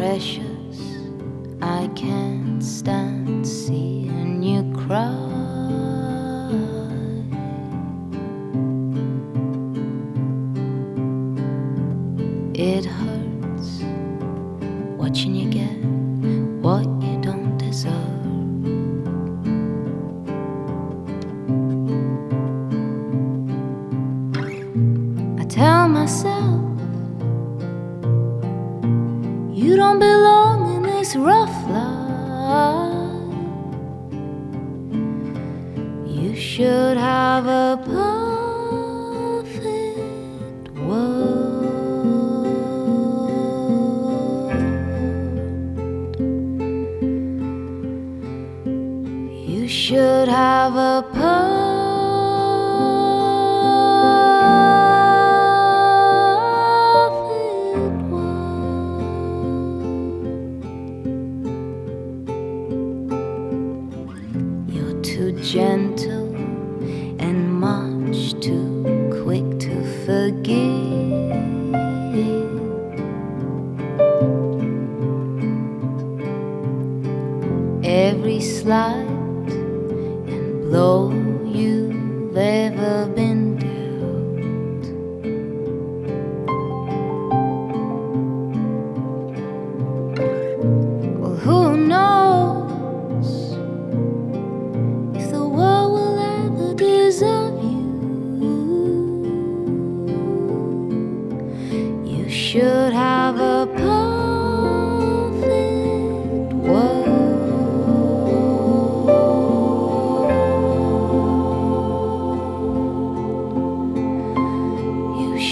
precious. I can't stand seeing you cry. It hurts watching you get you don't belong in this rough life. You should have a perfect world. You should have a perfect too gentle and much too quick to forgive. Every slight and blow you've ever been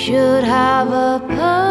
should have a perfect